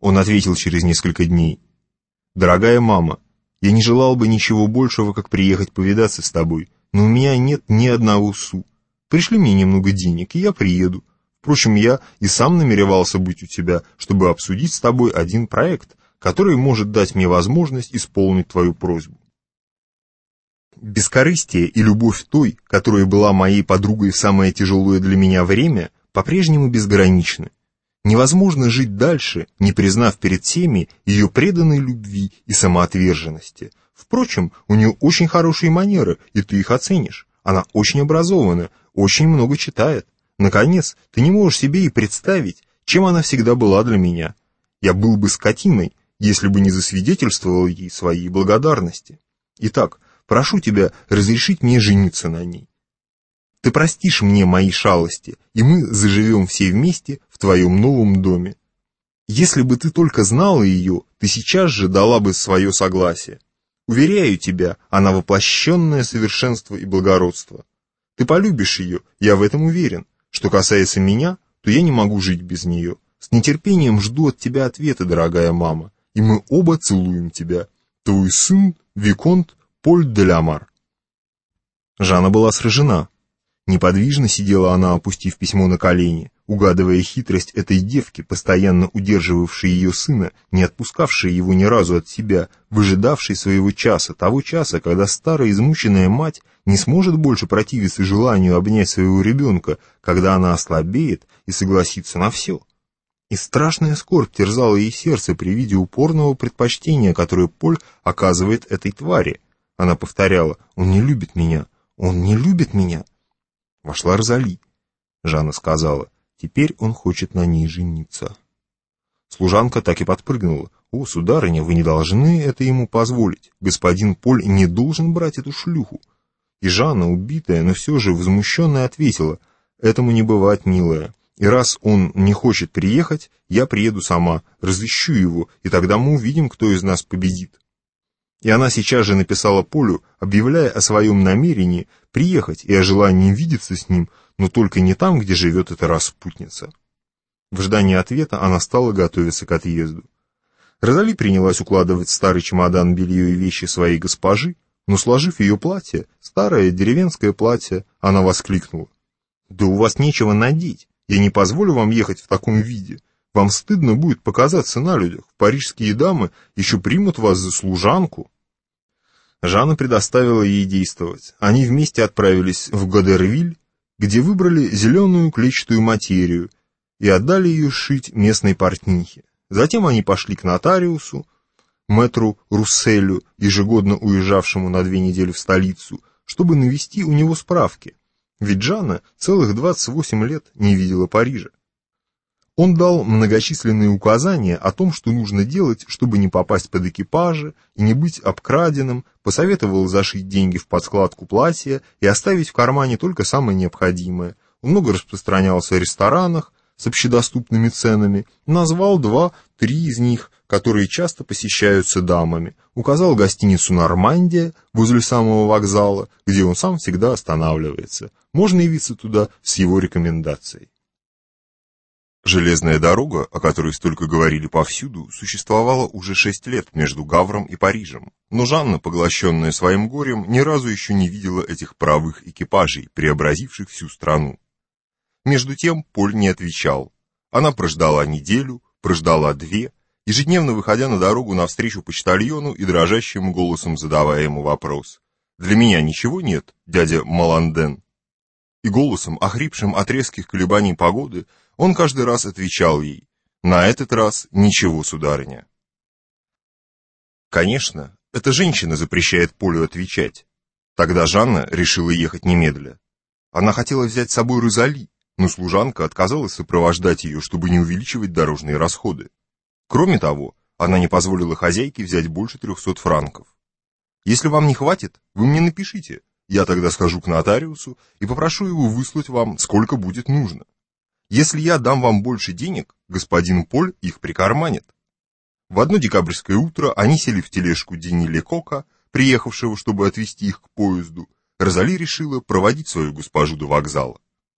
Он ответил через несколько дней. «Дорогая мама, я не желал бы ничего большего, как приехать повидаться с тобой, но у меня нет ни одного су. Пришли мне немного денег, и я приеду. Впрочем, я и сам намеревался быть у тебя, чтобы обсудить с тобой один проект, который может дать мне возможность исполнить твою просьбу. Бескорыстие и любовь той, которая была моей подругой в самое тяжелое для меня время, по-прежнему безграничны. Невозможно жить дальше, не признав перед всеми ее преданной любви и самоотверженности. Впрочем, у нее очень хорошие манеры, и ты их оценишь. Она очень образована, очень много читает. Наконец, ты не можешь себе и представить, чем она всегда была для меня. Я был бы скотиной, если бы не засвидетельствовал ей своей благодарности. Итак, прошу тебя разрешить мне жениться на ней. Ты простишь мне мои шалости, и мы заживем все вместе в твоем новом доме. Если бы ты только знала ее, ты сейчас же дала бы свое согласие. Уверяю тебя, она воплощенное совершенство и благородство. Ты полюбишь ее, я в этом уверен. Что касается меня, то я не могу жить без нее. С нетерпением жду от тебя ответа, дорогая мама, и мы оба целуем тебя. Твой сын, Виконт Поль де Ламар. Жанна была сражена. Неподвижно сидела она, опустив письмо на колени, угадывая хитрость этой девки, постоянно удерживавшей ее сына, не отпускавшей его ни разу от себя, выжидавшей своего часа, того часа, когда старая измученная мать не сможет больше противиться желанию обнять своего ребенка, когда она ослабеет и согласится на все. И страшная скорбь терзала ей сердце при виде упорного предпочтения, которое Поль оказывает этой твари. Она повторяла «Он не любит меня! Он не любит меня!» Вошла Розали. Жанна сказала Теперь он хочет на ней жениться. Служанка так и подпрыгнула. «О, сударыня, вы не должны это ему позволить. Господин Поль не должен брать эту шлюху». И Жанна, убитая, но все же возмущенная, ответила, «Этому не бывать, милая. И раз он не хочет приехать, я приеду сама, разыщу его, и тогда мы увидим, кто из нас победит». И она сейчас же написала Полю, объявляя о своем намерении приехать и о желании видеться с ним, но только не там, где живет эта распутница. В ожидании ответа она стала готовиться к отъезду. Розали принялась укладывать старый чемодан белье и вещи своей госпожи, но, сложив ее платье, старое деревенское платье, она воскликнула. «Да у вас нечего надеть, я не позволю вам ехать в таком виде. Вам стыдно будет показаться на людях, парижские дамы еще примут вас за служанку». Жанна предоставила ей действовать. Они вместе отправились в Годервиль, где выбрали зеленую клетчатую материю и отдали ее шить местной портнихе. Затем они пошли к нотариусу, мэтру Русселю, ежегодно уезжавшему на две недели в столицу, чтобы навести у него справки, ведь Жанна целых 28 лет не видела Парижа. Он дал многочисленные указания о том, что нужно делать, чтобы не попасть под экипажи и не быть обкраденным, посоветовал зашить деньги в подскладку платья и оставить в кармане только самое необходимое. Он много распространялся в ресторанах с общедоступными ценами, назвал два-три из них, которые часто посещаются дамами, указал гостиницу «Нормандия» возле самого вокзала, где он сам всегда останавливается. Можно явиться туда с его рекомендацией. Железная дорога, о которой столько говорили повсюду, существовала уже шесть лет между Гавром и Парижем, но Жанна, поглощенная своим горем, ни разу еще не видела этих правых экипажей, преобразивших всю страну. Между тем Поль не отвечал. Она прождала неделю, прождала две, ежедневно выходя на дорогу навстречу почтальону и дрожащим голосом задавая ему вопрос. «Для меня ничего нет, дядя Маланден?» И голосом, охрипшим от резких колебаний погоды, он каждый раз отвечал ей, «На этот раз ничего, сударыня». Конечно, эта женщина запрещает Полю отвечать. Тогда Жанна решила ехать немедля. Она хотела взять с собой Розали, но служанка отказалась сопровождать ее, чтобы не увеличивать дорожные расходы. Кроме того, она не позволила хозяйке взять больше трехсот франков. «Если вам не хватит, вы мне напишите. Я тогда схожу к нотариусу и попрошу его выслать вам, сколько будет нужно. Если я дам вам больше денег, господин Поль их прикарманит. В одно декабрьское утро они сели в тележку Дени Лекока, приехавшего, чтобы отвезти их к поезду. Розали решила проводить свою госпожу до вокзала.